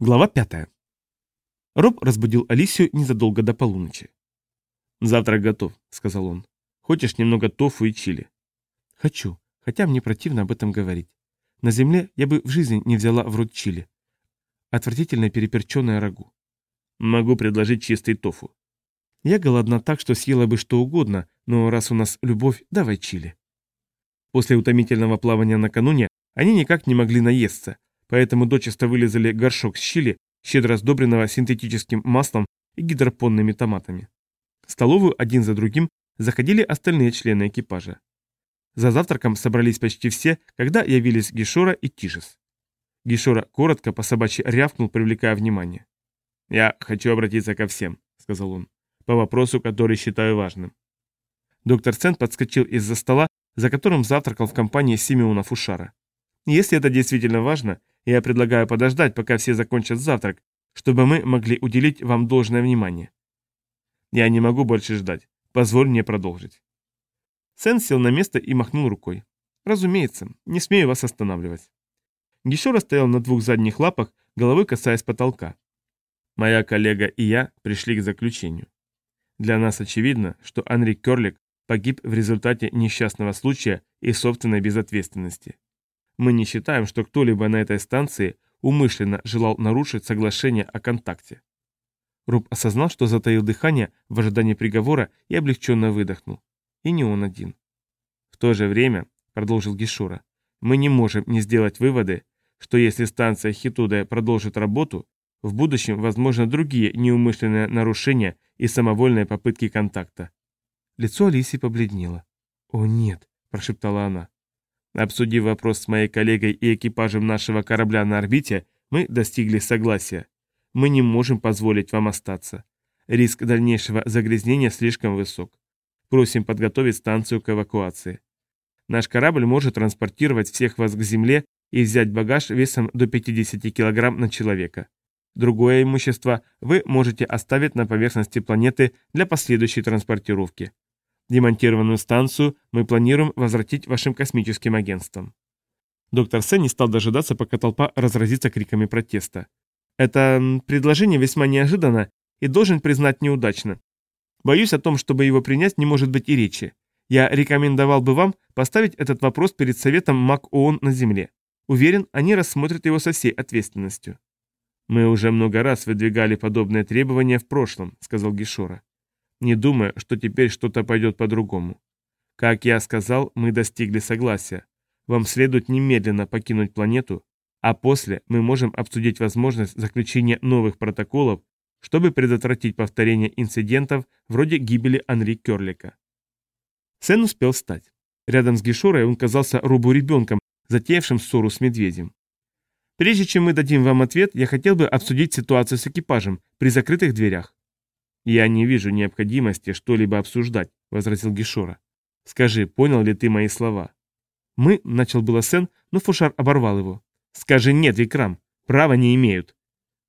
Глава пятая. Роб разбудил Алисию незадолго до полуночи. «Завтрак готов», — сказал он. «Хочешь немного тофу и чили?» «Хочу, хотя мне противно об этом говорить. На земле я бы в жизни не взяла в рот чили. Отвратительно переперченное рагу. Могу предложить чистый тофу. Я голодна так, что съела бы что угодно, но раз у нас любовь, давай чили. После утомительного плавания накануне они никак не могли наесться, поэтому дочисто вылезали горшок с чили, щедро сдобренного синтетическим маслом и гидропонными томатами. В столовую один за другим заходили остальные члены экипажа. За завтраком собрались почти все, когда явились Гишора и Тижес. Гишора коротко по собачьи рявкнул, привлекая внимание. «Я хочу обратиться ко всем», — сказал он, — «по вопросу, который считаю важным». Доктор Сент подскочил из-за стола, за которым завтракал в компании Симеона Фушара. «Если это действительно важно, я предлагаю подождать, пока все закончат завтрак, чтобы мы могли уделить вам должное внимание. Я не могу больше ждать. Позволь мне продолжить. Сен сел на место и махнул рукой. Разумеется, не смею вас останавливать. Гишора стоял на двух задних лапах, головой касаясь потолка. Моя коллега и я пришли к заключению. Для нас очевидно, что Анри Керлик погиб в результате несчастного случая и собственной безответственности. Мы не считаем, что кто-либо на этой станции умышленно желал нарушить соглашение о контакте. Руб осознал, что затаил дыхание в ожидании приговора и облегченно выдохнул. И не он один. В то же время, продолжил Гишура, мы не можем не сделать выводы, что если станция Хитуда продолжит работу, в будущем возможны другие неумышленные нарушения и самовольные попытки контакта. Лицо Алисии побледнело. «О нет», – прошептала она. Обсудив вопрос с моей коллегой и экипажем нашего корабля на орбите, мы достигли согласия. Мы не можем позволить вам остаться. Риск дальнейшего загрязнения слишком высок. Просим подготовить станцию к эвакуации. Наш корабль может транспортировать всех вас к Земле и взять багаж весом до 50 кг на человека. Другое имущество вы можете оставить на поверхности планеты для последующей транспортировки. Демонтированную станцию мы планируем возвратить вашим космическим агентствам. Доктор Сен не стал дожидаться, пока толпа разразится криками протеста. Это предложение весьма неожиданно и должен признать неудачно. Боюсь о том, чтобы его принять, не может быть и речи. Я рекомендовал бы вам поставить этот вопрос перед Советом МАК ООН на Земле. Уверен, они рассмотрят его со всей ответственностью. «Мы уже много раз выдвигали подобные требования в прошлом», — сказал Гишора не думая, что теперь что-то пойдет по-другому. Как я сказал, мы достигли согласия. Вам следует немедленно покинуть планету, а после мы можем обсудить возможность заключения новых протоколов, чтобы предотвратить повторение инцидентов вроде гибели Анри Керлика. Сен успел встать. Рядом с Гишорой он казался Рубу ребенком, затеявшим ссору с медведем. Прежде чем мы дадим вам ответ, я хотел бы обсудить ситуацию с экипажем при закрытых дверях. «Я не вижу необходимости что-либо обсуждать», — возразил Гишора. «Скажи, понял ли ты мои слова?» «Мы», — начал было Сен, но Фушар оборвал его. «Скажи нет, Викрам, права не имеют».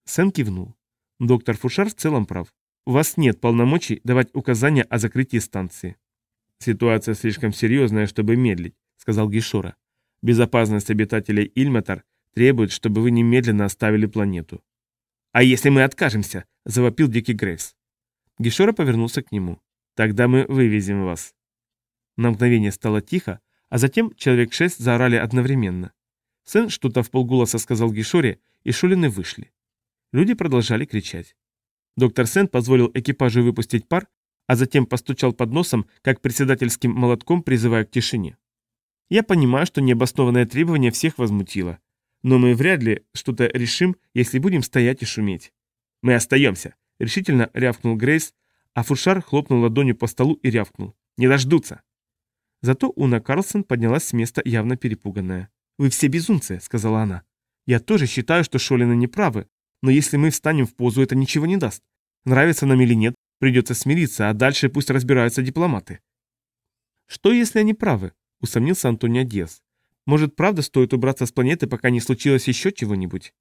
Сен кивнул. «Доктор Фушар в целом прав. У вас нет полномочий давать указания о закрытии станции». «Ситуация слишком серьезная, чтобы медлить», — сказал Гишора. «Безопасность обитателей Ильматар требует, чтобы вы немедленно оставили планету». «А если мы откажемся?» — завопил Дикий Грейвс. Гишора повернулся к нему. «Тогда мы вывезем вас». На мгновение стало тихо, а затем человек шесть заорали одновременно. Сэн что-то в полголоса сказал Гишоре, и шулины вышли. Люди продолжали кричать. Доктор Сен позволил экипажу выпустить пар, а затем постучал под носом, как председательским молотком, призывая к тишине. Я понимаю, что необоснованное требование всех возмутило. Но мы вряд ли что-то решим, если будем стоять и шуметь. Мы остаемся, Решительно рявкнул Грейс, а Фушар хлопнул ладонью по столу и рявкнул. «Не дождутся!» Зато Уна Карлсон поднялась с места, явно перепуганная. «Вы все безумцы», — сказала она. «Я тоже считаю, что Шолины неправы, но если мы встанем в позу, это ничего не даст. Нравится нам или нет, придется смириться, а дальше пусть разбираются дипломаты». «Что, если они правы?» — усомнился Антонио Диас. «Может, правда стоит убраться с планеты, пока не случилось еще чего-нибудь?»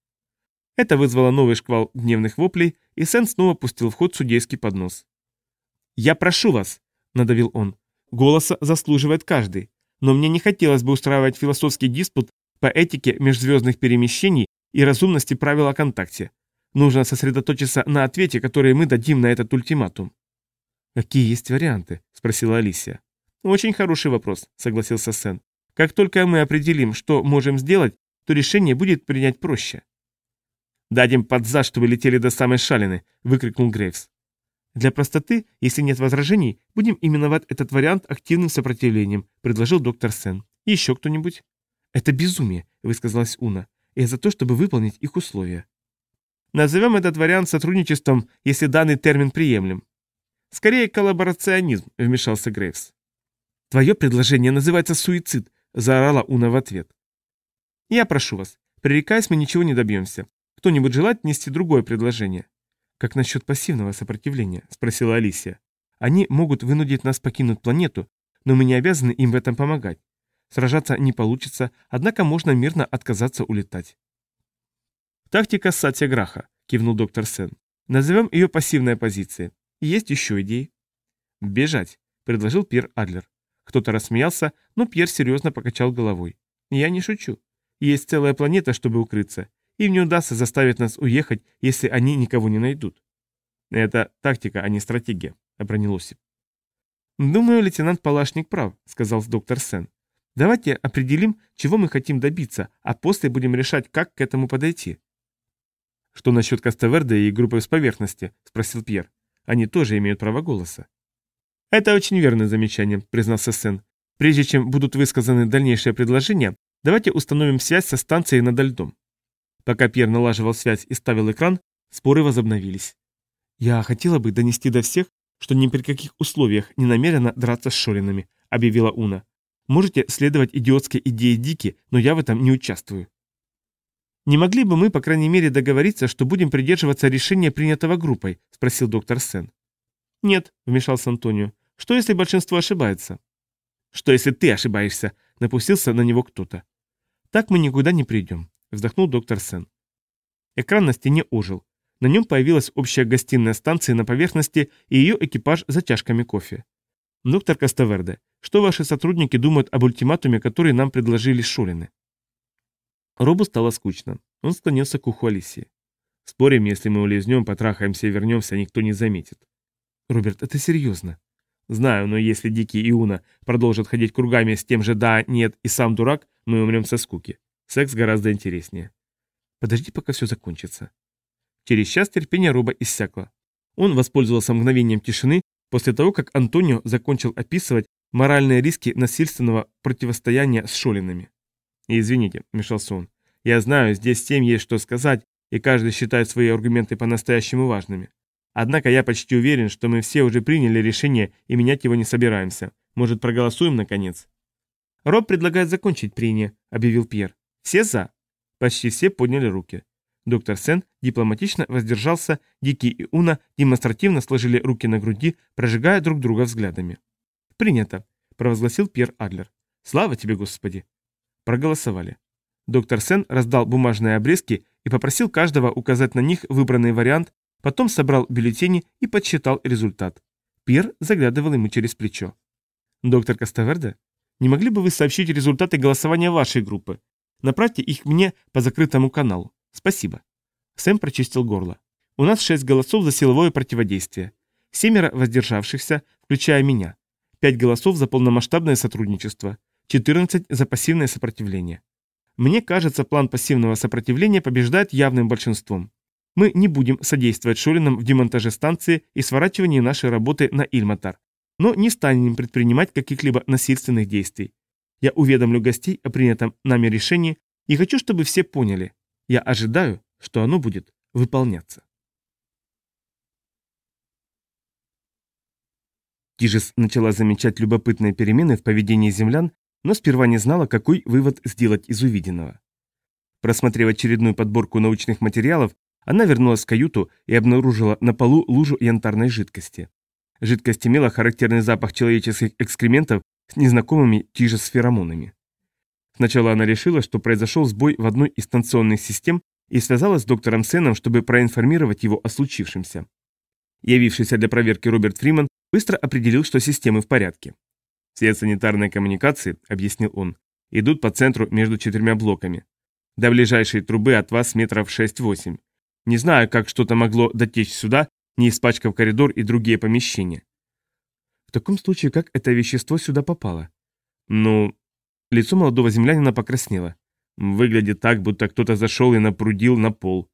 Это вызвало новый шквал гневных воплей, и Сен снова пустил в ход судейский поднос. «Я прошу вас», — надавил он, — «голоса заслуживает каждый, но мне не хотелось бы устраивать философский диспут по этике межзвездных перемещений и разумности правил о контакте. Нужно сосредоточиться на ответе, который мы дадим на этот ультиматум. «Какие есть варианты?» – спросила Алисия. «Очень хороший вопрос», – согласился Сен. «Как только мы определим, что можем сделать, то решение будет принять проще». «Дадим под за, чтобы летели до самой шалины!» – выкрикнул Грейвс. «Для простоты, если нет возражений, будем именовать этот вариант активным сопротивлением», – предложил доктор Сен. «Еще кто-нибудь?» «Это безумие», – высказалась Уна. «Я за то, чтобы выполнить их условия». «Назовем этот вариант сотрудничеством, если данный термин приемлем». «Скорее коллаборационизм», – вмешался Грейвс. «Твое предложение называется суицид», – заорала Уна в ответ. «Я прошу вас, пререкаясь, мы ничего не добьемся. Кто-нибудь желает нести другое предложение?» «Как насчет пассивного сопротивления?» – спросила Алисия. «Они могут вынудить нас покинуть планету, но мы не обязаны им в этом помогать. Сражаться не получится, однако можно мирно отказаться улетать». «Тактика Сатьяграха», – кивнул доктор Сен. «Назовем ее пассивной позицией. Есть еще идеи?» «Бежать», – предложил Пьер Адлер. Кто-то рассмеялся, но Пьер серьезно покачал головой. «Я не шучу. Есть целая планета, чтобы укрыться. Им не удастся заставить нас уехать, если они никого не найдут». «Это тактика, а не стратегия», — обронил Осип. «Думаю, лейтенант Палашник прав», — сказал доктор Сен. «Давайте определим, чего мы хотим добиться, а после будем решать, как к этому подойти». «Что насчет Каставерда и группы с поверхности?» — спросил Пьер. «Они тоже имеют право голоса». «Это очень верное замечание», — признался Сен. «Прежде чем будут высказаны дальнейшие предложения, давайте установим связь со станцией над льдом». Пока Пьер налаживал связь и ставил экран, споры возобновились. «Я хотела бы донести до всех, что ни при каких условиях не намерена драться с Шоринами», — объявила Уна. «Можете следовать идиотской идее Дики, но я в этом не участвую». «Не могли бы мы, по крайней мере, договориться, что будем придерживаться решения, принятого группой?» — спросил доктор Сен. «Нет», — вмешался Антонио. «Что, если большинство ошибается?» «Что, если ты ошибаешься?» — напустился на него кто-то. «Так мы никуда не придем», — вздохнул доктор Сен. Экран на стене ожил. На нем появилась общая гостиная станции на поверхности и ее экипаж за чашками кофе. «Доктор Каставерде, что ваши сотрудники думают об ультиматуме, который нам предложили Шурины?» Робу стало скучно. Он склонился к уху Алисии. «Спорим, если мы улизнем, потрахаемся и вернемся, никто не заметит. Роберт, это серьезно. Знаю, но если Дикий и Уна продолжат ходить кругами с тем же «да», «нет» и «сам дурак», мы умрем со скуки. Секс гораздо интереснее. Подожди, пока все закончится. Через час терпение Роба иссякло. Он воспользовался мгновением тишины после того, как Антонио закончил описывать моральные риски насильственного противостояния с Шолинами. «Извините», — вмешался он, — «я знаю, здесь всем есть что сказать, и каждый считает свои аргументы по-настоящему важными. Однако я почти уверен, что мы все уже приняли решение и менять его не собираемся. Может, проголосуем, наконец?» «Роб предлагает закончить прение», — объявил Пьер. «Все за?» Почти все подняли руки. Доктор Сен дипломатично воздержался, Дики и Уна демонстративно сложили руки на груди, прожигая друг друга взглядами. «Принято», — провозгласил Пьер Адлер. «Слава тебе, Господи!» Проголосовали. Доктор Сен раздал бумажные обрезки и попросил каждого указать на них выбранный вариант Потом собрал бюллетени и подсчитал результат. Пьер заглядывал ему через плечо. «Доктор Каставерде, не могли бы вы сообщить результаты голосования вашей группы? Направьте их мне по закрытому каналу. Спасибо». Сэм прочистил горло. «У нас шесть голосов за силовое противодействие. Семеро воздержавшихся, включая меня. Пять голосов за полномасштабное сотрудничество. 14 за пассивное сопротивление. Мне кажется, план пассивного сопротивления побеждает явным большинством. Мы не будем содействовать Шолинам в демонтаже станции и сворачивании нашей работы на Ильматар, но не станем предпринимать каких-либо насильственных действий. Я уведомлю гостей о принятом нами решении и хочу, чтобы все поняли. Я ожидаю, что оно будет выполняться. Тижес начала замечать любопытные перемены в поведении землян, но сперва не знала, какой вывод сделать из увиденного. Просмотрев очередную подборку научных материалов, она вернулась в каюту и обнаружила на полу лужу янтарной жидкости. Жидкость имела характерный запах человеческих экскрементов с незнакомыми тиже с феромонами. Сначала она решила, что произошел сбой в одной из станционных систем и связалась с доктором Сеном, чтобы проинформировать его о случившемся. Явившийся для проверки Роберт Фриман быстро определил, что системы в порядке. «Все санитарные коммуникации», — объяснил он, — «идут по центру между четырьмя блоками. До ближайшей трубы от вас метров 6-8. Не знаю, как что-то могло дотечь сюда, не испачкав коридор и другие помещения. В таком случае, как это вещество сюда попало? Ну, лицо молодого землянина покраснело. Выглядит так, будто кто-то зашел и напрудил на пол.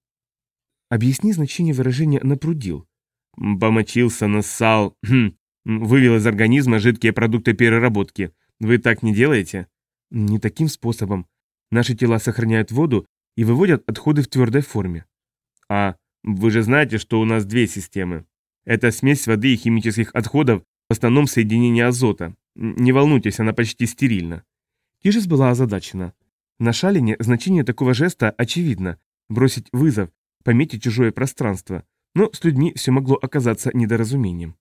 Объясни значение выражения «напрудил». Помочился, нассал, хм, вывел из организма жидкие продукты переработки. Вы так не делаете? Не таким способом. Наши тела сохраняют воду и выводят отходы в твердой форме. А вы же знаете, что у нас две системы. Это смесь воды и химических отходов, в основном соединение азота. Не волнуйтесь, она почти стерильна. Тижес была озадачена. На Шалине значение такого жеста очевидно – бросить вызов, пометить чужое пространство. Но с людьми все могло оказаться недоразумением.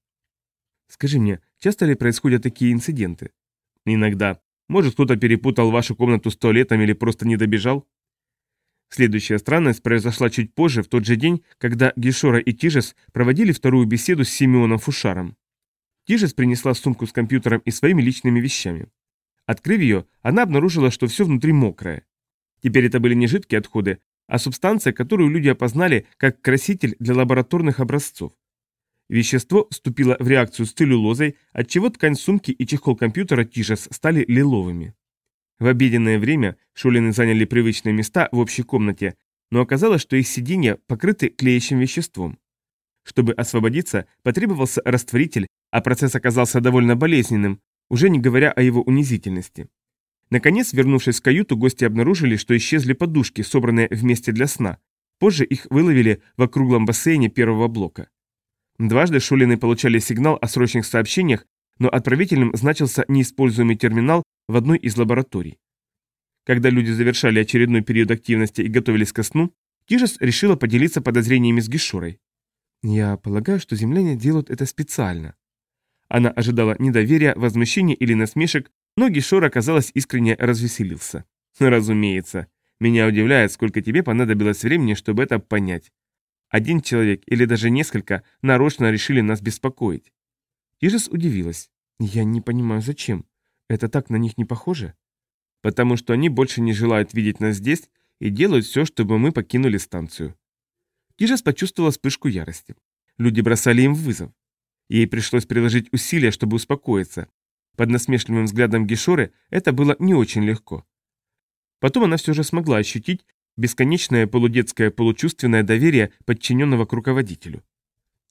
Скажи мне, часто ли происходят такие инциденты? Иногда. Может, кто-то перепутал вашу комнату с туалетом или просто не добежал? Следующая странность произошла чуть позже, в тот же день, когда Гишора и Тижес проводили вторую беседу с Симеоном Фушаром. Тижес принесла сумку с компьютером и своими личными вещами. Открыв ее, она обнаружила, что все внутри мокрое. Теперь это были не жидкие отходы, а субстанция, которую люди опознали как краситель для лабораторных образцов. Вещество вступило в реакцию с целлюлозой, отчего ткань сумки и чехол компьютера Тишес стали лиловыми. В обеденное время Шулины заняли привычные места в общей комнате, но оказалось, что их сиденья покрыты клеящим веществом. Чтобы освободиться, потребовался растворитель, а процесс оказался довольно болезненным, уже не говоря о его унизительности. Наконец, вернувшись в каюту, гости обнаружили, что исчезли подушки, собранные вместе для сна. Позже их выловили в округлом бассейне первого блока. Дважды Шулины получали сигнал о срочных сообщениях, но отправителем значился неиспользуемый терминал в одной из лабораторий. Когда люди завершали очередной период активности и готовились ко сну, Тижес решила поделиться подозрениями с Гишурой. «Я полагаю, что земляне делают это специально». Она ожидала недоверия, возмущения или насмешек, но Гишора, казалось, искренне развеселился. «Разумеется. Меня удивляет, сколько тебе понадобилось времени, чтобы это понять. Один человек или даже несколько нарочно решили нас беспокоить. Ижес удивилась. Я не понимаю, зачем. Это так на них не похоже? Потому что они больше не желают видеть нас здесь и делают все, чтобы мы покинули станцию. Ижес почувствовала вспышку ярости. Люди бросали им вызов. Ей пришлось приложить усилия, чтобы успокоиться. Под насмешливым взглядом Гешоры это было не очень легко. Потом она все же смогла ощутить, Бесконечное полудетское получувственное доверие подчиненного к руководителю.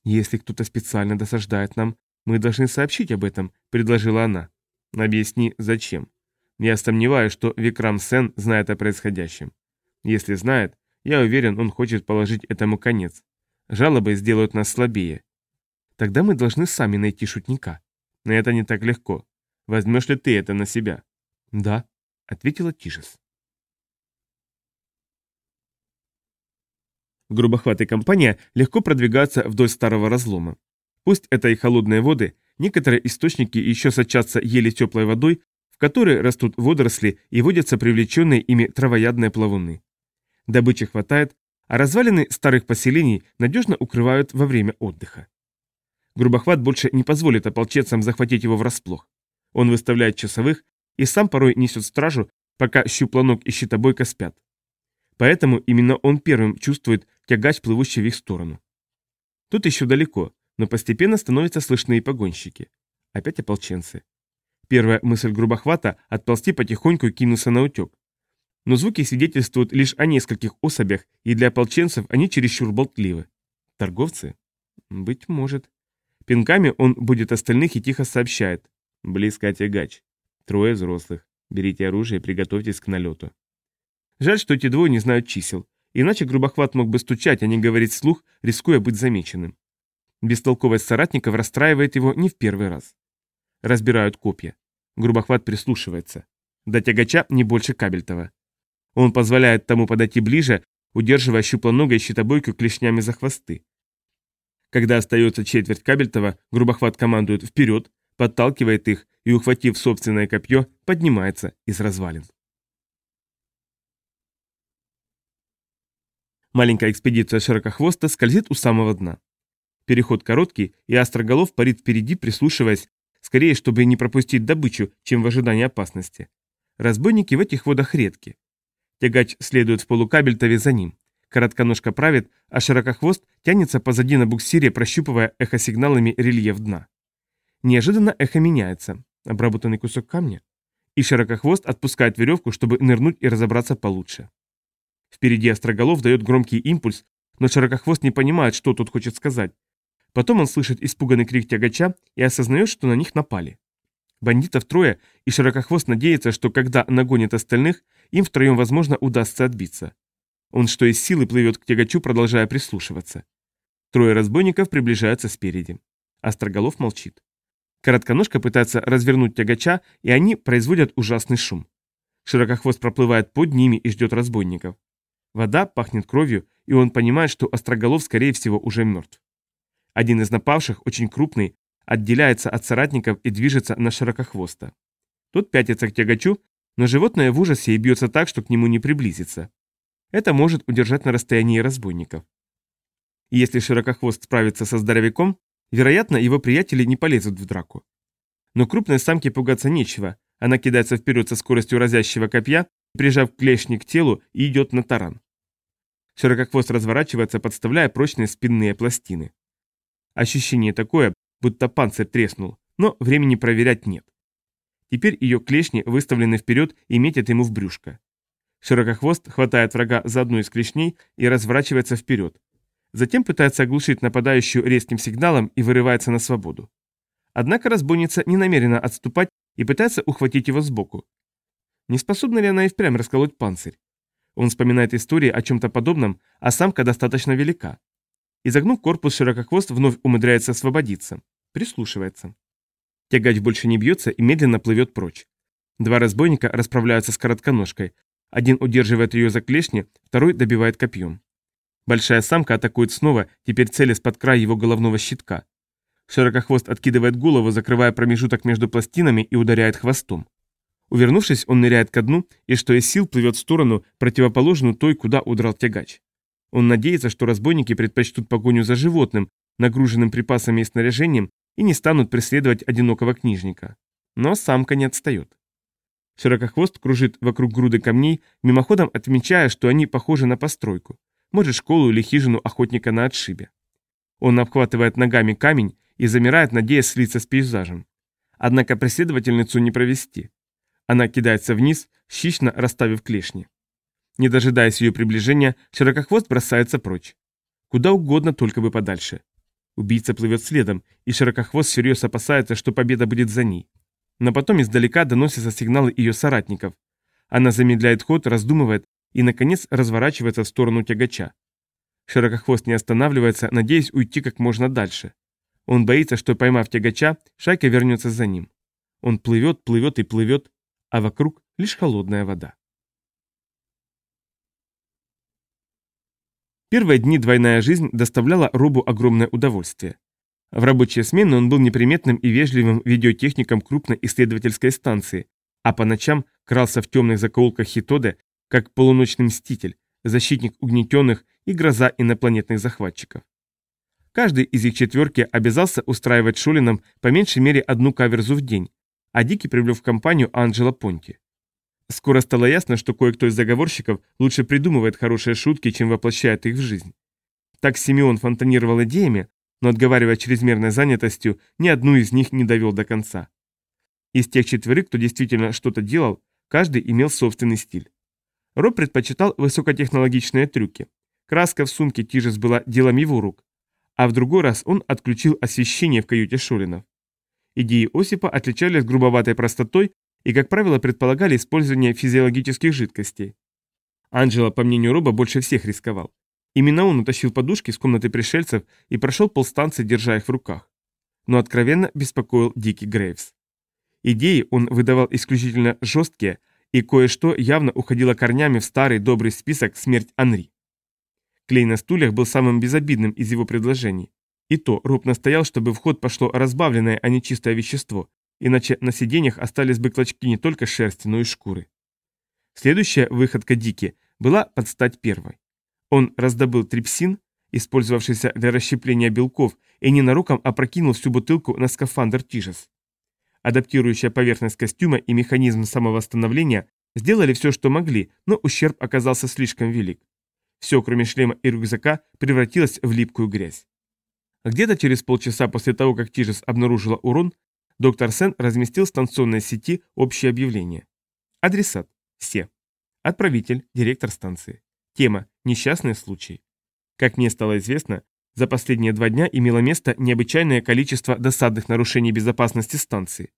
«Если кто-то специально досаждает нам, мы должны сообщить об этом», — предложила она. «Объясни, зачем. Я сомневаюсь, что Викрам Сен знает о происходящем. Если знает, я уверен, он хочет положить этому конец. Жалобы сделают нас слабее. Тогда мы должны сами найти шутника. Но это не так легко. Возьмешь ли ты это на себя?» «Да», — ответила Тишес. Грубохват и компания легко продвигаются вдоль старого разлома. Пусть это и холодные воды, некоторые источники еще сочатся еле теплой водой, в которой растут водоросли и водятся привлеченные ими травоядные плавуны. Добычи хватает, а развалины старых поселений надежно укрывают во время отдыха. Грубохват больше не позволит ополченцам захватить его врасплох. Он выставляет часовых и сам порой несет стражу, пока щупланок и щитобойка спят. Поэтому именно он первым чувствует тягач, плывущий в их сторону. Тут еще далеко, но постепенно становятся слышны и погонщики. Опять ополченцы. Первая мысль грубохвата – отползти потихоньку и кинуться на утек. Но звуки свидетельствуют лишь о нескольких особях, и для ополченцев они чересчур болтливы. Торговцы? Быть может. Пинками он будет остальных и тихо сообщает. Близко тягач. Трое взрослых. Берите оружие и приготовьтесь к налету. Жаль, что эти двое не знают чисел. Иначе грубохват мог бы стучать, а не говорить вслух, рискуя быть замеченным. Бестолковость соратников расстраивает его не в первый раз. Разбирают копья. Грубохват прислушивается. До тягача не больше кабельтова. Он позволяет тому подойти ближе, удерживая щуплоногой щитобойку клешнями за хвосты. Когда остается четверть кабельтова, грубохват командует вперед, подталкивает их и, ухватив собственное копье, поднимается из развалин. Маленькая экспедиция широкохвоста скользит у самого дна. Переход короткий, и Остроголов парит впереди, прислушиваясь, скорее, чтобы не пропустить добычу, чем в ожидании опасности. Разбойники в этих водах редки. Тягач следует в полукабельтове за ним. Коротконожка правит, а широкохвост тянется позади на буксире, прощупывая эхосигналами рельеф дна. Неожиданно эхо меняется. Обработанный кусок камня. И широкохвост отпускает веревку, чтобы нырнуть и разобраться получше. Впереди Остроголов дает громкий импульс, но широкохвост не понимает, что тут хочет сказать. Потом он слышит испуганный крик тягача и осознает, что на них напали. Бандитов трое, и широкохвост надеется, что когда нагонит остальных, им втроем, возможно, удастся отбиться. Он что из силы плывет к тягачу, продолжая прислушиваться. Трое разбойников приближаются спереди. Остроголов молчит. Коротконожка пытается развернуть тягача, и они производят ужасный шум. Широкохвост проплывает под ними и ждет разбойников. Вода пахнет кровью, и он понимает, что Остроголов, скорее всего, уже мертв. Один из напавших, очень крупный, отделяется от соратников и движется на широкохвоста. Тот пятится к тягачу, но животное в ужасе и бьется так, что к нему не приблизится. Это может удержать на расстоянии разбойников. Если широкохвост справится со здоровяком, вероятно, его приятели не полезут в драку. Но крупной самке пугаться нечего, она кидается вперед со скоростью разящего копья, прижав клешни к телу и идет на таран. Широкохвост разворачивается, подставляя прочные спинные пластины. Ощущение такое, будто панцирь треснул, но времени проверять нет. Теперь ее клешни выставлены вперед и метят ему в брюшко. Широкохвост хватает врага за одну из клешней и разворачивается вперед. Затем пытается оглушить нападающую резким сигналом и вырывается на свободу. Однако разбойница не намерена отступать и пытается ухватить его сбоку. Не способна ли она и впрямь расколоть панцирь? Он вспоминает истории о чем-то подобном, а самка достаточно велика. Изогнув корпус, широкохвост вновь умудряется освободиться. Прислушивается. Тягач больше не бьется и медленно плывет прочь. Два разбойника расправляются с коротконожкой. Один удерживает ее за клешни, второй добивает копьем. Большая самка атакует снова, теперь целясь под край его головного щитка. Широкохвост откидывает голову, закрывая промежуток между пластинами и ударяет хвостом. Увернувшись, он ныряет ко дну и, что из сил, плывет в сторону, противоположную той, куда удрал тягач. Он надеется, что разбойники предпочтут погоню за животным, нагруженным припасами и снаряжением, и не станут преследовать одинокого книжника. Но самка не отстает. Широкохвост кружит вокруг груды камней, мимоходом отмечая, что они похожи на постройку, может школу или хижину охотника на отшибе. Он обхватывает ногами камень и замирает, надеясь слиться с пейзажем. Однако преследовательницу не провести. Она кидается вниз, хищно расставив клешни. Не дожидаясь ее приближения, широкохвост бросается прочь. Куда угодно, только бы подальше. Убийца плывет следом, и Широкохвост всерьез опасается, что победа будет за ней. Но потом издалека доносятся сигналы ее соратников. Она замедляет ход, раздумывает и, наконец, разворачивается в сторону тягача. Широкохвост не останавливается, надеясь уйти как можно дальше. Он боится, что, поймав тягача, шайка вернется за ним. Он плывет, плывет и плывет, а вокруг лишь холодная вода. Первые дни двойная жизнь доставляла Робу огромное удовольствие. В рабочие смены он был неприметным и вежливым видеотехником крупной исследовательской станции, а по ночам крался в темных закоулках Хитоде, как полуночный мститель, защитник угнетенных и гроза инопланетных захватчиков. Каждый из их четверки обязался устраивать Шулинам по меньшей мере одну каверзу в день, а Дики привлек в компанию Анджела Понти. Скоро стало ясно, что кое-кто из заговорщиков лучше придумывает хорошие шутки, чем воплощает их в жизнь. Так Симеон фонтанировал идеями, но отговаривая чрезмерной занятостью, ни одну из них не довел до конца. Из тех четверых, кто действительно что-то делал, каждый имел собственный стиль. Роб предпочитал высокотехнологичные трюки. Краска в сумке Тижес была делом его рук, а в другой раз он отключил освещение в каюте Шуринов. Идеи Осипа отличались грубоватой простотой и, как правило, предполагали использование физиологических жидкостей. Анджело, по мнению Роба, больше всех рисковал. Именно он утащил подушки из комнаты пришельцев и прошел полстанции, держа их в руках. Но откровенно беспокоил Дикий Грейвс. Идеи он выдавал исключительно жесткие, и кое-что явно уходило корнями в старый добрый список «Смерть Анри». Клей на стульях был самым безобидным из его предложений. И то Роб настоял, чтобы в ход пошло разбавленное, а не чистое вещество, иначе на сиденьях остались бы клочки не только шерсти, но и шкуры. Следующая выходка Дики была под стать первой. Он раздобыл трипсин, использовавшийся для расщепления белков, и ненароком опрокинул всю бутылку на скафандр Тижес. Адаптирующая поверхность костюма и механизм самовосстановления сделали все, что могли, но ущерб оказался слишком велик. Все, кроме шлема и рюкзака, превратилось в липкую грязь. Где-то через полчаса после того, как Тижес обнаружила урон, доктор Сен разместил в станционной сети общее объявление. Адресат. Все. Отправитель. Директор станции. Тема. Несчастные случаи. Как мне стало известно, за последние два дня имело место необычайное количество досадных нарушений безопасности станции.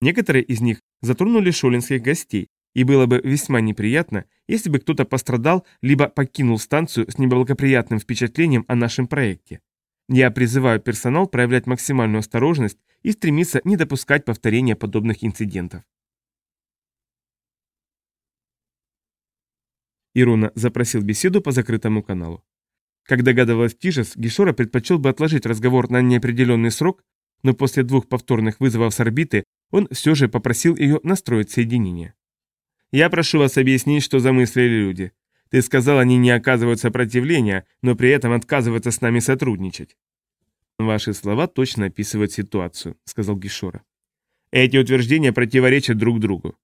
Некоторые из них затронули шолинских гостей, и было бы весьма неприятно, если бы кто-то пострадал либо покинул станцию с неблагоприятным впечатлением о нашем проекте. Я призываю персонал проявлять максимальную осторожность и стремиться не допускать повторения подобных инцидентов. Ирона запросил беседу по закрытому каналу. Как догадывалась Тижес, Гишора предпочел бы отложить разговор на неопределенный срок, но после двух повторных вызовов с орбиты он все же попросил ее настроить соединение. «Я прошу вас объяснить, что замыслили люди. Ты сказал, они не оказывают сопротивления, но при этом отказываются с нами сотрудничать». «Ваши слова точно описывают ситуацию», — сказал Гишора. «Эти утверждения противоречат друг другу».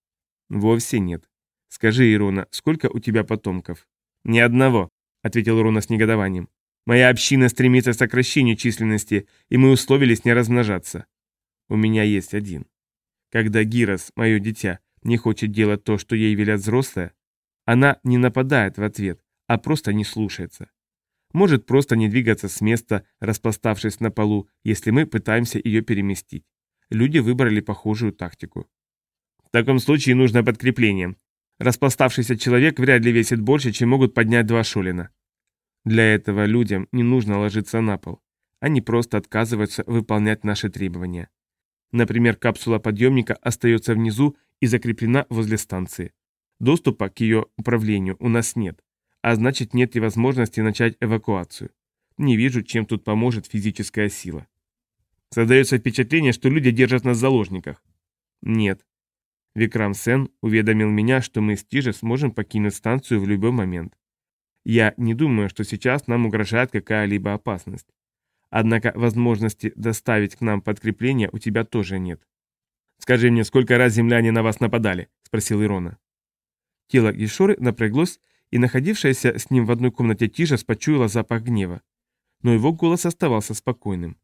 «Вовсе нет. Скажи, Ирона, сколько у тебя потомков?» «Ни одного», — ответил Ирона с негодованием. «Моя община стремится к сокращению численности, и мы условились не размножаться. У меня есть один. Когда Гирос, мое дитя, не хочет делать то, что ей велят взрослые, она не нападает в ответ, а просто не слушается. Может просто не двигаться с места, распластавшись на полу, если мы пытаемся ее переместить. Люди выбрали похожую тактику. В таком случае нужно подкрепление. Распластавшийся человек вряд ли весит больше, чем могут поднять два шулина. Для этого людям не нужно ложиться на пол. Они просто отказываются выполнять наши требования. Например, капсула подъемника остается внизу и закреплена возле станции. Доступа к ее управлению у нас нет, а значит нет и возможности начать эвакуацию. Не вижу, чем тут поможет физическая сила. Создается впечатление, что люди держат нас в заложниках. Нет. Викрам Сен уведомил меня, что мы с Тиже сможем покинуть станцию в любой момент. Я не думаю, что сейчас нам угрожает какая-либо опасность. Однако возможности доставить к нам подкрепление у тебя тоже нет. «Скажи мне, сколько раз земляне на вас нападали?» – спросил Ирона. Тело Гишоры напряглось, и находившаяся с ним в одной комнате Тижа спочуяла запах гнева. Но его голос оставался спокойным.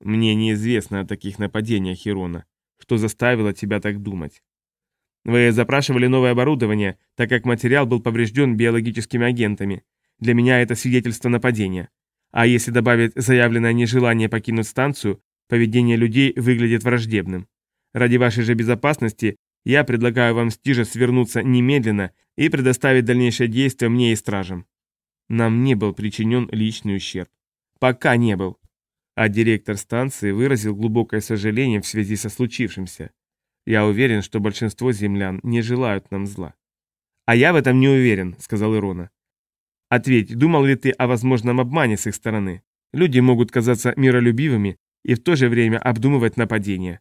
«Мне неизвестно о таких нападениях, Ирона. Что заставило тебя так думать?» «Вы запрашивали новое оборудование, так как материал был поврежден биологическими агентами. Для меня это свидетельство нападения. А если добавить заявленное нежелание покинуть станцию, поведение людей выглядит враждебным. Ради вашей же безопасности я предлагаю вам с Тижа свернуться немедленно и предоставить дальнейшее действие мне и стражам. Нам не был причинен личный ущерб. Пока не был. А директор станции выразил глубокое сожаление в связи со случившимся. Я уверен, что большинство землян не желают нам зла. А я в этом не уверен, сказал Ирона. Ответь, думал ли ты о возможном обмане с их стороны? Люди могут казаться миролюбивыми и в то же время обдумывать нападение.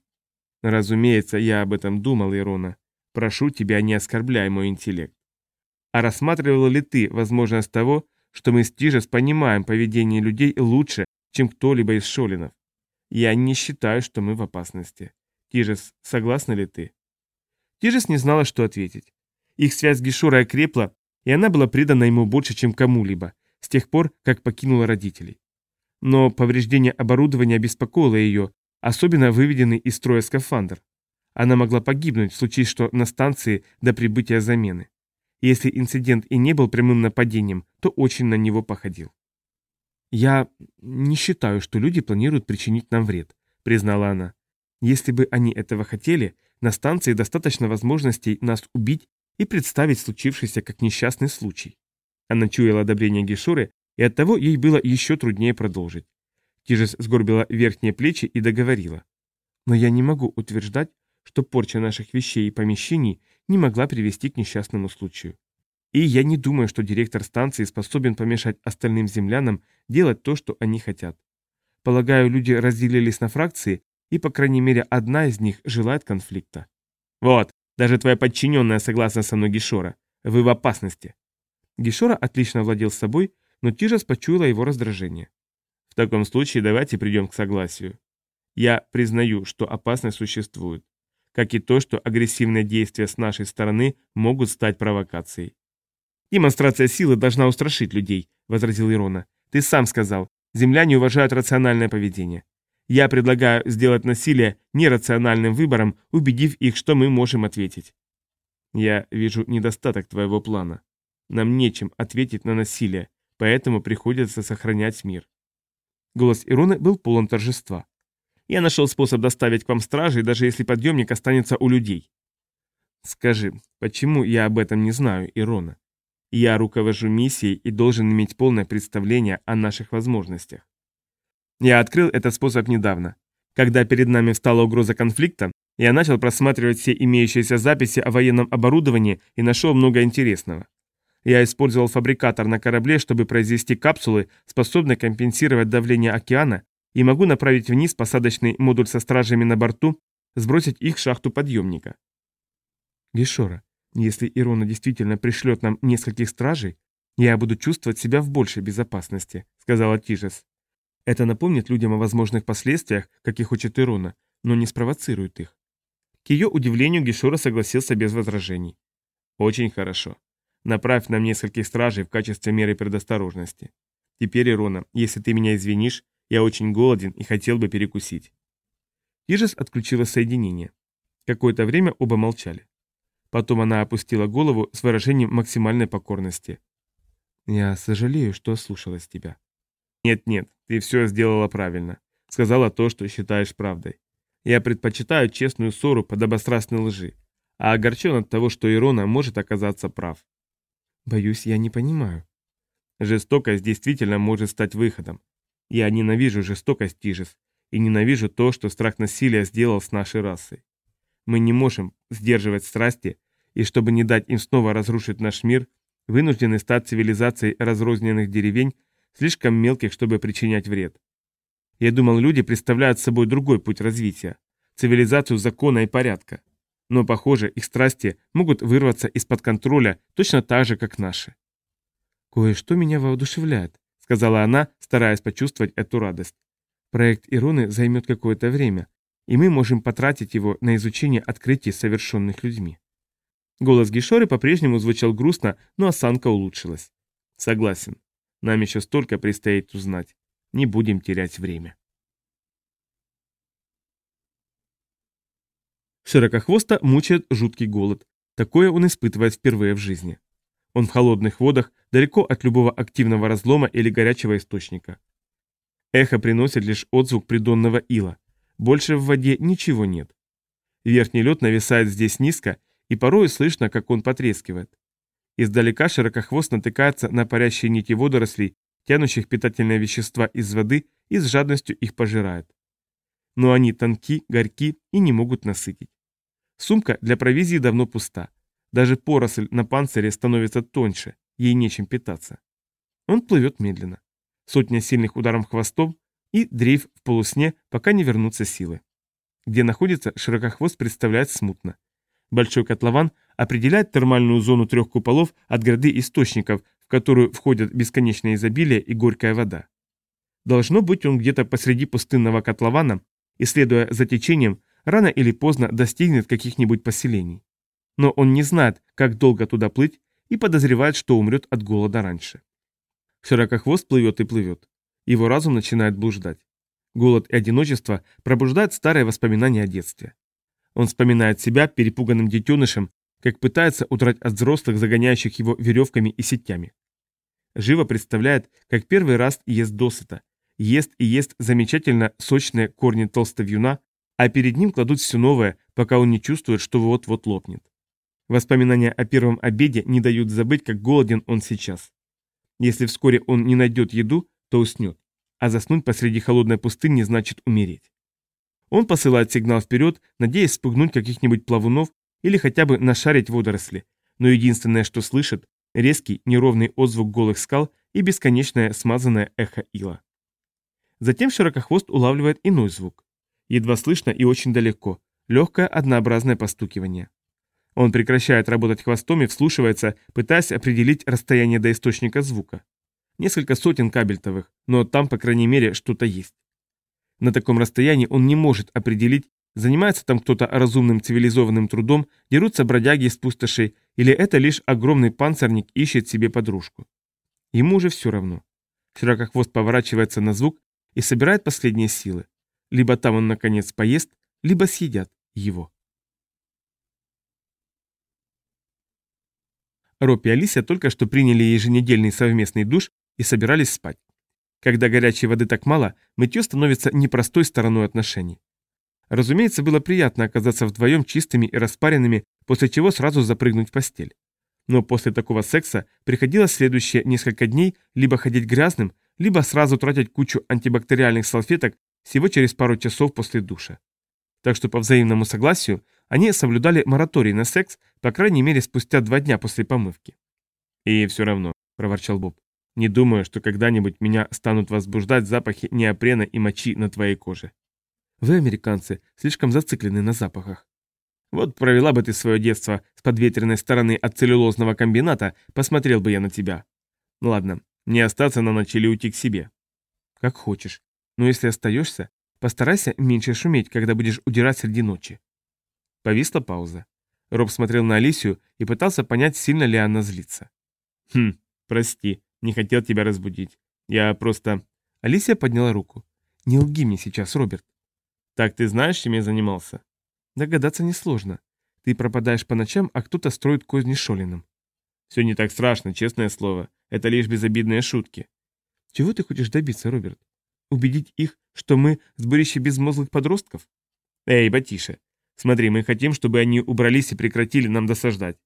Разумеется, я об этом думал, Ирона. Прошу тебя, не оскорбляй мой интеллект. А рассматривал ли ты возможность того, что мы с Тижес понимаем поведение людей лучше, чем кто-либо из Шолинов? Я не считаю, что мы в опасности. Тижес, согласна ли ты? Тижес не знала, что ответить. Их связь с Гишурой окрепла, и она была предана ему больше, чем кому-либо, с тех пор, как покинула родителей. Но повреждение оборудования беспокоило ее, особенно выведенный из строя скафандр. Она могла погибнуть в случае, что на станции до прибытия замены. Если инцидент и не был прямым нападением, то очень на него походил. «Я не считаю, что люди планируют причинить нам вред», — признала она. «Если бы они этого хотели, на станции достаточно возможностей нас убить и представить случившееся как несчастный случай». Она чуяла одобрение Гешуры, и оттого ей было еще труднее продолжить. Тижес сгорбила верхние плечи и договорила. «Но я не могу утверждать, что порча наших вещей и помещений не могла привести к несчастному случаю. И я не думаю, что директор станции способен помешать остальным землянам делать то, что они хотят. Полагаю, люди разделились на фракции, и, по крайней мере, одна из них желает конфликта. Вот, даже твоя подчиненная согласна со мной, Гишора. Вы в опасности. Гишора отлично владел собой, но Тижас почуяла его раздражение. В таком случае давайте придем к согласию. Я признаю, что опасность существует, как и то, что агрессивные действия с нашей стороны могут стать провокацией. «Демонстрация силы должна устрашить людей», — возразил Ирона. «Ты сам сказал, земляне уважают рациональное поведение. Я предлагаю сделать насилие нерациональным выбором, убедив их, что мы можем ответить». «Я вижу недостаток твоего плана. Нам нечем ответить на насилие, поэтому приходится сохранять мир». Голос Ироны был полон торжества. «Я нашел способ доставить к вам стражей, даже если подъемник останется у людей». «Скажи, почему я об этом не знаю, Ирона?» Я руковожу миссией и должен иметь полное представление о наших возможностях. Я открыл этот способ недавно. Когда перед нами встала угроза конфликта, я начал просматривать все имеющиеся записи о военном оборудовании и нашел много интересного. Я использовал фабрикатор на корабле, чтобы произвести капсулы, способные компенсировать давление океана, и могу направить вниз посадочный модуль со стражами на борту, сбросить их в шахту подъемника. Гишора, если Ирона действительно пришлет нам нескольких стражей, я буду чувствовать себя в большей безопасности», — сказала Тижес. «Это напомнит людям о возможных последствиях, как и хочет Ирона, но не спровоцирует их». К ее удивлению Гишора согласился без возражений. «Очень хорошо. Направь нам нескольких стражей в качестве меры предосторожности. Теперь, Ирона, если ты меня извинишь, я очень голоден и хотел бы перекусить». Тижес отключила соединение. Какое-то время оба молчали. Потом она опустила голову с выражением максимальной покорности. «Я сожалею, что ослушалась тебя». «Нет-нет, ты все сделала правильно. Сказала то, что считаешь правдой. Я предпочитаю честную ссору под обострастной лжи, а огорчен от того, что Ирона может оказаться прав». «Боюсь, я не понимаю». «Жестокость действительно может стать выходом. Я ненавижу жестокость Тижес и ненавижу то, что страх насилия сделал с нашей расой. Мы не можем сдерживать страсти и чтобы не дать им снова разрушить наш мир, вынуждены стать цивилизацией разрозненных деревень, слишком мелких, чтобы причинять вред. Я думал, люди представляют собой другой путь развития, цивилизацию закона и порядка. Но, похоже, их страсти могут вырваться из-под контроля точно так же, как наши. «Кое-что меня воодушевляет», — сказала она, стараясь почувствовать эту радость. «Проект Ироны займет какое-то время, и мы можем потратить его на изучение открытий, совершенных людьми». Голос Гишоры по-прежнему звучал грустно, но осанка улучшилась. Согласен. Нам еще столько предстоит узнать. Не будем терять время. Широкохвоста мучает жуткий голод. Такое он испытывает впервые в жизни. Он в холодных водах, далеко от любого активного разлома или горячего источника. Эхо приносит лишь отзвук придонного ила. Больше в воде ничего нет. Верхний лед нависает здесь низко и порой слышно, как он потрескивает. Издалека широкохвост натыкается на парящие нити водорослей, тянущих питательные вещества из воды и с жадностью их пожирает. Но они тонки, горьки и не могут насытить. Сумка для провизии давно пуста. Даже поросль на панцире становится тоньше, ей нечем питаться. Он плывет медленно. Сотня сильных ударов хвостом и дрейф в полусне, пока не вернутся силы. Где находится, широкохвост представляет смутно. Большой котлован определяет термальную зону трех куполов от гряды источников, в которую входят бесконечное изобилие и горькая вода. Должно быть он где-то посреди пустынного котлована, и, следуя за течением, рано или поздно достигнет каких-нибудь поселений. Но он не знает, как долго туда плыть, и подозревает, что умрет от голода раньше. Широкохвост плывет и плывет. Его разум начинает блуждать. Голод и одиночество пробуждают старые воспоминания о детстве. Он вспоминает себя перепуганным детенышем, как пытается удрать от взрослых, загоняющих его веревками и сетями. Живо представляет, как первый раз ест досыта. Ест и ест замечательно сочные корни толстовьюна, а перед ним кладут все новое, пока он не чувствует, что вот-вот лопнет. Воспоминания о первом обеде не дают забыть, как голоден он сейчас. Если вскоре он не найдет еду, то уснет, а заснуть посреди холодной пустыни значит умереть. Он посылает сигнал вперед, надеясь спугнуть каких-нибудь плавунов или хотя бы нашарить водоросли, но единственное, что слышит, резкий, неровный отзвук голых скал и бесконечное смазанное эхо ила. Затем широкохвост улавливает иной звук. Едва слышно и очень далеко, легкое однообразное постукивание. Он прекращает работать хвостом и вслушивается, пытаясь определить расстояние до источника звука. Несколько сотен кабельтовых, но там, по крайней мере, что-то есть. На таком расстоянии он не может определить, Занимается там кто-то разумным цивилизованным трудом, дерутся бродяги из пустошей, или это лишь огромный панцирник ищет себе подружку. Ему уже все равно. Широкохвост поворачивается на звук и собирает последние силы. Либо там он наконец поест, либо съедят его. Роб и Алисия только что приняли еженедельный совместный душ и собирались спать. Когда горячей воды так мало, мытье становится непростой стороной отношений. Разумеется, было приятно оказаться вдвоем чистыми и распаренными, после чего сразу запрыгнуть в постель. Но после такого секса приходилось следующие несколько дней либо ходить грязным, либо сразу тратить кучу антибактериальных салфеток всего через пару часов после душа. Так что по взаимному согласию они соблюдали мораторий на секс, по крайней мере, спустя два дня после помывки. «И все равно», — проворчал Боб, — «не думаю, что когда-нибудь меня станут возбуждать запахи неопрена и мочи на твоей коже». Вы, американцы, слишком зациклены на запахах. Вот провела бы ты свое детство с подветренной стороны от целлюлозного комбината, посмотрел бы я на тебя. Ладно, не остаться на ночь или уйти к себе. Как хочешь. Но если остаешься, постарайся меньше шуметь, когда будешь удирать среди ночи. Повисла пауза. Роб смотрел на Алисию и пытался понять, сильно ли она злится. «Хм, прости, не хотел тебя разбудить. Я просто...» Алисия подняла руку. «Не лги мне сейчас, Роберт. Так ты знаешь, чем я занимался? Догадаться несложно. Ты пропадаешь по ночам, а кто-то строит козни Шолином. Все не так страшно, честное слово. Это лишь безобидные шутки. Чего ты хочешь добиться, Роберт? Убедить их, что мы сборище безмозглых подростков? Эй, Батиша, смотри, мы хотим, чтобы они убрались и прекратили нам досаждать.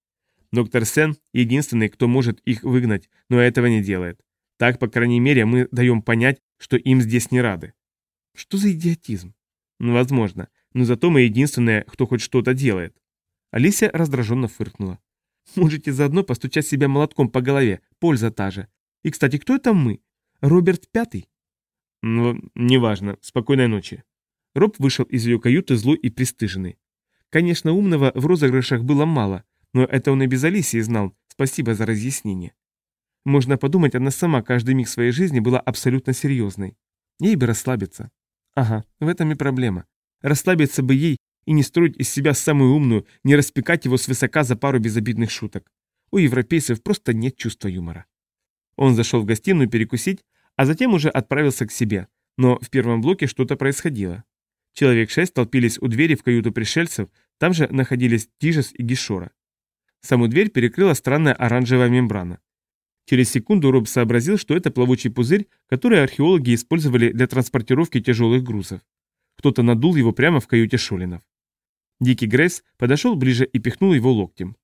Доктор Сен единственный, кто может их выгнать, но этого не делает. Так, по крайней мере, мы даем понять, что им здесь не рады. Что за идиотизм? Ну, возможно. Но зато мы единственные, кто хоть что-то делает. Алисия раздраженно фыркнула. Можете заодно постучать себя молотком по голове. Польза та же. И, кстати, кто это мы? Роберт Пятый? Ну, неважно. Спокойной ночи. Роб вышел из ее каюты злой и пристыженный. Конечно, умного в розыгрышах было мало, но это он и без Алисии знал. Спасибо за разъяснение. Можно подумать, она сама каждый миг своей жизни была абсолютно серьезной. Ей бы расслабиться. Ага, в этом и проблема. Расслабиться бы ей и не строить из себя самую умную, не распекать его свысока за пару безобидных шуток. У европейцев просто нет чувства юмора. Он зашел в гостиную перекусить, а затем уже отправился к себе, но в первом блоке что-то происходило. Человек шесть толпились у двери в каюту пришельцев, там же находились Тижес и Гишора. Саму дверь перекрыла странная оранжевая мембрана. Через секунду Роб сообразил, что это плавучий пузырь, который археологи использовали для транспортировки тяжелых грузов. Кто-то надул его прямо в каюте Шолинов. Дикий Грейс подошел ближе и пихнул его локтем.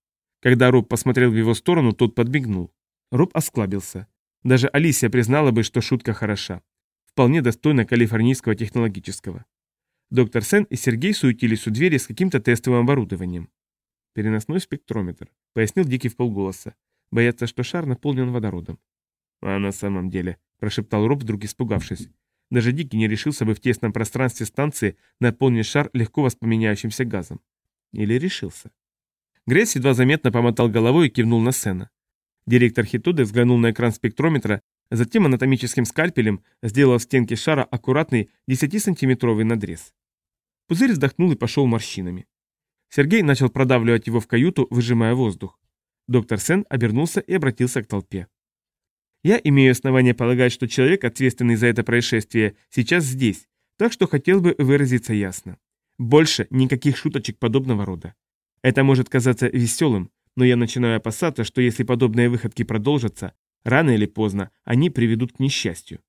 Когда Роб посмотрел в его сторону, тот подмигнул. Роб осклабился. Даже Алисия признала бы, что шутка хороша. Вполне достойна калифорнийского технологического. Доктор Сен и Сергей суетились у двери с каким-то тестовым оборудованием. «Переносной спектрометр», — пояснил Дикий в полголоса. Боятся, что шар наполнен водородом. А на самом деле, прошептал Роб, вдруг испугавшись. Даже Дикий не решился бы в тесном пространстве станции наполнить шар легко воспламеняющимся газом. Или решился. Грейс едва заметно помотал головой и кивнул на Сена. Директор Хитуды взглянул на экран спектрометра, затем анатомическим скальпелем сделал в стенке шара аккуратный 10-сантиметровый надрез. Пузырь вздохнул и пошел морщинами. Сергей начал продавливать его в каюту, выжимая воздух. Доктор Сен обернулся и обратился к толпе. «Я имею основание полагать, что человек, ответственный за это происшествие, сейчас здесь, так что хотел бы выразиться ясно. Больше никаких шуточек подобного рода. Это может казаться веселым, но я начинаю опасаться, что если подобные выходки продолжатся, рано или поздно они приведут к несчастью».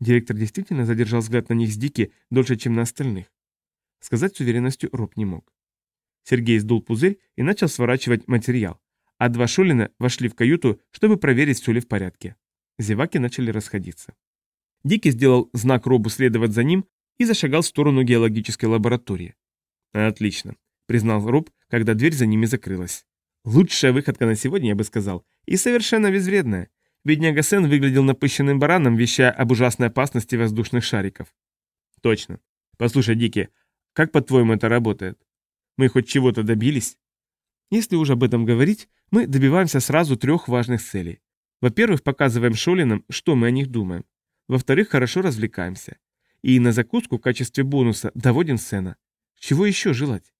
Директор действительно задержал взгляд на них с Дики дольше, чем на остальных. Сказать с уверенностью Роб не мог. Сергей сдул пузырь и начал сворачивать материал а два Шулина вошли в каюту, чтобы проверить, все ли в порядке. Зеваки начали расходиться. Дикий сделал знак Робу следовать за ним и зашагал в сторону геологической лаборатории. «Отлично», — признал Роб, когда дверь за ними закрылась. «Лучшая выходка на сегодня, я бы сказал, и совершенно безвредная. Бедняга Сен выглядел напыщенным бараном, вещая об ужасной опасности воздушных шариков». «Точно. Послушай, Дикий, как, по-твоему, это работает? Мы хоть чего-то добились?» Если уж об этом говорить, мы добиваемся сразу трех важных целей. Во-первых, показываем Шолинам, что мы о них думаем. Во-вторых, хорошо развлекаемся. И на закуску в качестве бонуса доводим Сена. Чего еще желать?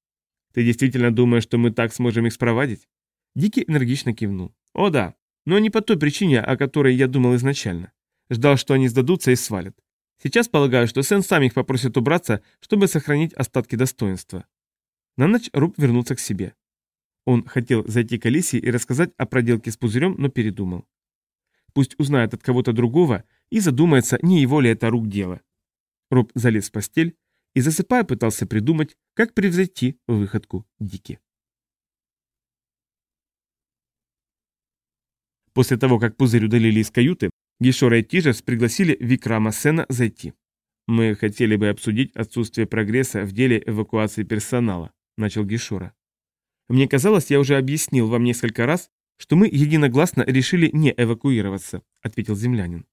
Ты действительно думаешь, что мы так сможем их спровадить? Дикий энергично кивнул. О да, но не по той причине, о которой я думал изначально. Ждал, что они сдадутся и свалят. Сейчас полагаю, что Сен сам их попросит убраться, чтобы сохранить остатки достоинства. На ночь Руб вернулся к себе. Он хотел зайти к Алисе и рассказать о проделке с пузырем, но передумал. Пусть узнает от кого-то другого и задумается, не его ли это рук дело. Роб залез в постель и, засыпая, пытался придумать, как превзойти выходку Дики. После того, как пузырь удалили из каюты, Гишора и Тижес пригласили Викрама Сена зайти. «Мы хотели бы обсудить отсутствие прогресса в деле эвакуации персонала», – начал Гишора. «Мне казалось, я уже объяснил вам несколько раз, что мы единогласно решили не эвакуироваться», – ответил землянин.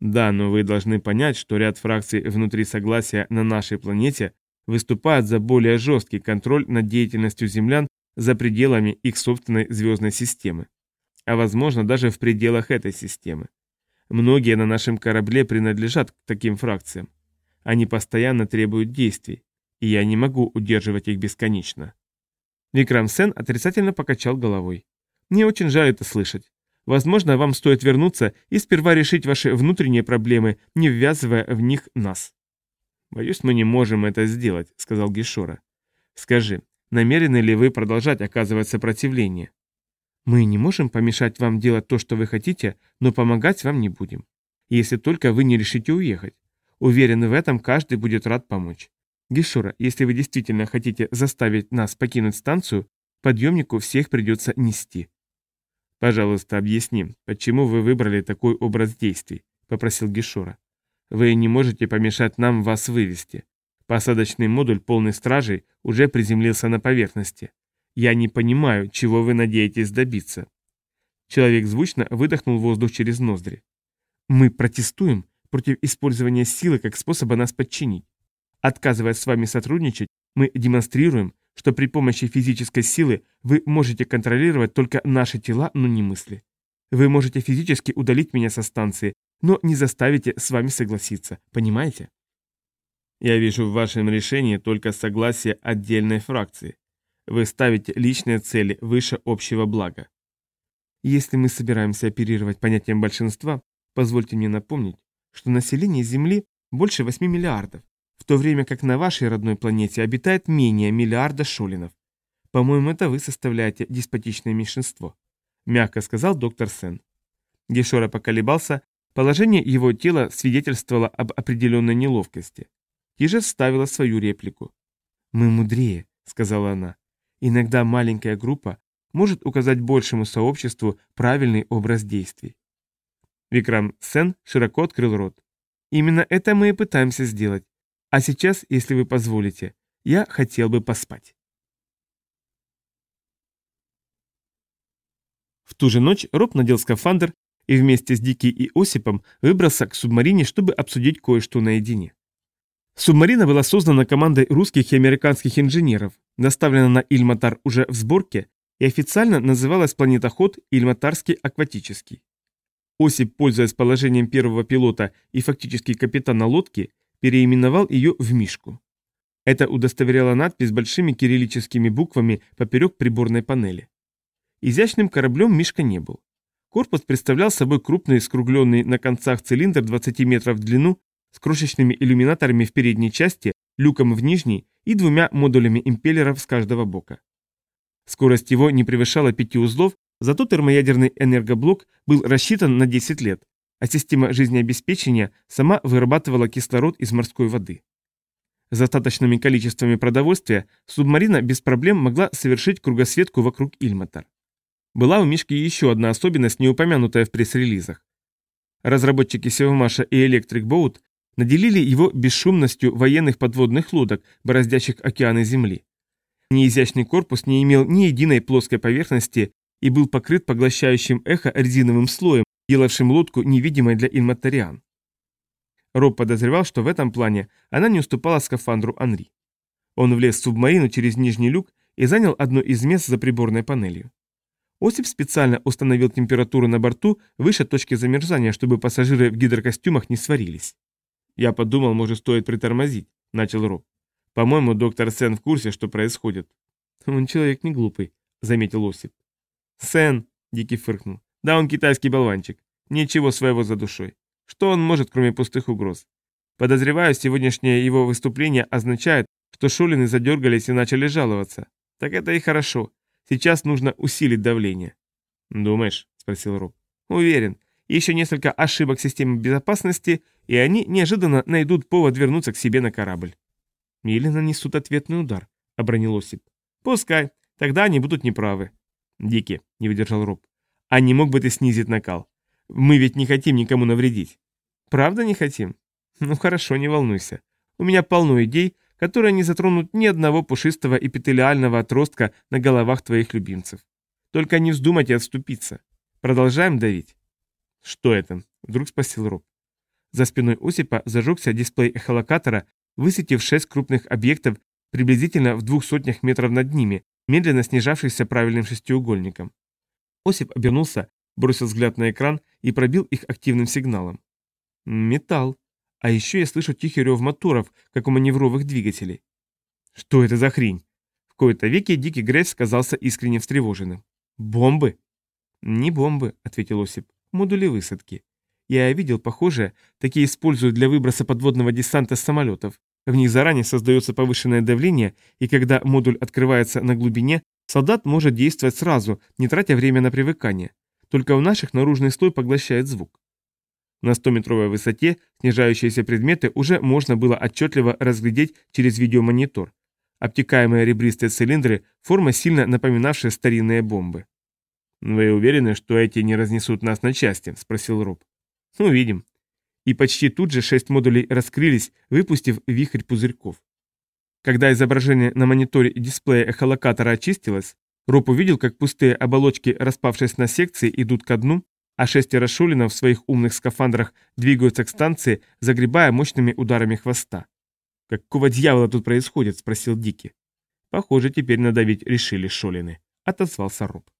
Да, но вы должны понять, что ряд фракций внутри согласия на нашей планете выступают за более жесткий контроль над деятельностью землян за пределами их собственной звездной системы. А возможно, даже в пределах этой системы. Многие на нашем корабле принадлежат к таким фракциям. Они постоянно требуют действий, и я не могу удерживать их бесконечно. Викрам Сен отрицательно покачал головой. Мне очень жаль это слышать. Возможно, вам стоит вернуться и сперва решить ваши внутренние проблемы, не ввязывая в них нас. Боюсь, мы не можем это сделать, сказал Гишора. Скажи, намерены ли вы продолжать оказывать сопротивление? Мы не можем помешать вам делать то, что вы хотите, но помогать вам не будем. Если только вы не решите уехать. Уверен, в этом каждый будет рад помочь. Гишора, если вы действительно хотите заставить нас покинуть станцию, подъемнику всех придется нести. Пожалуйста, объясни, почему вы выбрали такой образ действий, попросил Гишора. Вы не можете помешать нам вас вывести. Посадочный модуль, полный стражей, уже приземлился на поверхности. Я не понимаю, чего вы надеетесь добиться. Человек звучно выдохнул воздух через ноздри. Мы протестуем против использования силы как способа нас подчинить. Отказываясь с вами сотрудничать, мы демонстрируем, что при помощи физической силы вы можете контролировать только наши тела, но не мысли. Вы можете физически удалить меня со станции, но не заставите с вами согласиться, понимаете? Я вижу в вашем решении только согласие отдельной фракции. Вы ставите личные цели выше общего блага. Если мы собираемся оперировать понятием большинства, позвольте мне напомнить, что население Земли больше 8 миллиардов, в то время как на вашей родной планете обитает менее миллиарда шолинов. По-моему, это вы составляете деспотичное меньшинство», – мягко сказал доктор Сен. Гешора поколебался, положение его тела свидетельствовало об определенной неловкости. Тиже вставила свою реплику. «Мы мудрее», – сказала она. Иногда маленькая группа может указать большему сообществу правильный образ действий. Викрам Сен широко открыл рот. Именно это мы и пытаемся сделать. А сейчас, если вы позволите, я хотел бы поспать. В ту же ночь Роб надел скафандр и вместе с Дики и Осипом выбрался к субмарине, чтобы обсудить кое-что наедине. Субмарина была создана командой русских и американских инженеров, доставлена на Ильматар уже в сборке и официально называлась планетоход Ильматарский акватический. Осип, пользуясь положением первого пилота и фактически капитана лодки, переименовал ее в Мишку. Это удостоверяла надпись большими кириллическими буквами поперек приборной панели. Изящным кораблем Мишка не был. Корпус представлял собой крупный скругленный на концах цилиндр 20 метров в длину с крошечными иллюминаторами в передней части, люком в нижней и двумя модулями импеллеров с каждого бока. Скорость его не превышала пяти узлов, зато термоядерный энергоблок был рассчитан на 10 лет, а система жизнеобеспечения сама вырабатывала кислород из морской воды. С достаточными количествами продовольствия субмарина без проблем могла совершить кругосветку вокруг Ильматар. Была у Мишки еще одна особенность, не упомянутая в пресс-релизах. Разработчики Севмаша и Electric Boat наделили его бесшумностью военных подводных лодок, бороздящих океаны Земли. Неизящный корпус не имел ни единой плоской поверхности и был покрыт поглощающим эхо резиновым слоем, делавшим лодку невидимой для инматериан. Роб подозревал, что в этом плане она не уступала скафандру Анри. Он влез в субмарину через нижний люк и занял одно из мест за приборной панелью. Осип специально установил температуру на борту выше точки замерзания, чтобы пассажиры в гидрокостюмах не сварились. «Я подумал, может, стоит притормозить», — начал Роб. По-моему, доктор Сен в курсе, что происходит. Он человек не глупый, заметил Осип. Сен, Дикий фыркнул. Да он китайский болванчик. Ничего своего за душой. Что он может, кроме пустых угроз? Подозреваю, сегодняшнее его выступление означает, что шулины задергались и начали жаловаться. Так это и хорошо. Сейчас нужно усилить давление. «Думаешь?» – спросил Роб. «Уверен. Еще несколько ошибок системы безопасности, и они неожиданно найдут повод вернуться к себе на корабль». «Или нанесут ответный удар», — обронил Осип. «Пускай. Тогда они будут неправы». «Дики», — не выдержал Роб. «А не мог бы ты снизить накал? Мы ведь не хотим никому навредить». «Правда не хотим? Ну хорошо, не волнуйся. У меня полно идей, которые не затронут ни одного пушистого эпителиального отростка на головах твоих любимцев. Только не вздумайте отступиться. Продолжаем давить». «Что это?» — вдруг спросил Роб. За спиной Осипа зажегся дисплей эхолокатора, высветив шесть крупных объектов приблизительно в двух сотнях метров над ними, медленно снижавшихся правильным шестиугольником. Осип обернулся, бросил взгляд на экран и пробил их активным сигналом. Металл. А еще я слышу тихий рев моторов, как у маневровых двигателей. Что это за хрень? В кои-то веке Дикий Грейс казался искренне встревоженным. Бомбы? Не бомбы, ответил Осип. Модули высадки. Я видел похожие, такие используют для выброса подводного десанта с самолетов. В них заранее создается повышенное давление, и когда модуль открывается на глубине, солдат может действовать сразу, не тратя время на привыкание. Только у наших наружный слой поглощает звук. На 100-метровой высоте снижающиеся предметы уже можно было отчетливо разглядеть через видеомонитор. Обтекаемые ребристые цилиндры, форма сильно напоминавшая старинные бомбы. «Вы уверены, что эти не разнесут нас на части?» – спросил Роб. «Увидим». И почти тут же шесть модулей раскрылись, выпустив вихрь пузырьков. Когда изображение на мониторе и дисплее эхолокатора очистилось, Роб увидел, как пустые оболочки, распавшись на секции, идут ко дну, а шестеро шулинов в своих умных скафандрах двигаются к станции, загребая мощными ударами хвоста. «Какого дьявола тут происходит?» – спросил Дики. «Похоже, теперь надавить решили шулины», – отозвался Роб.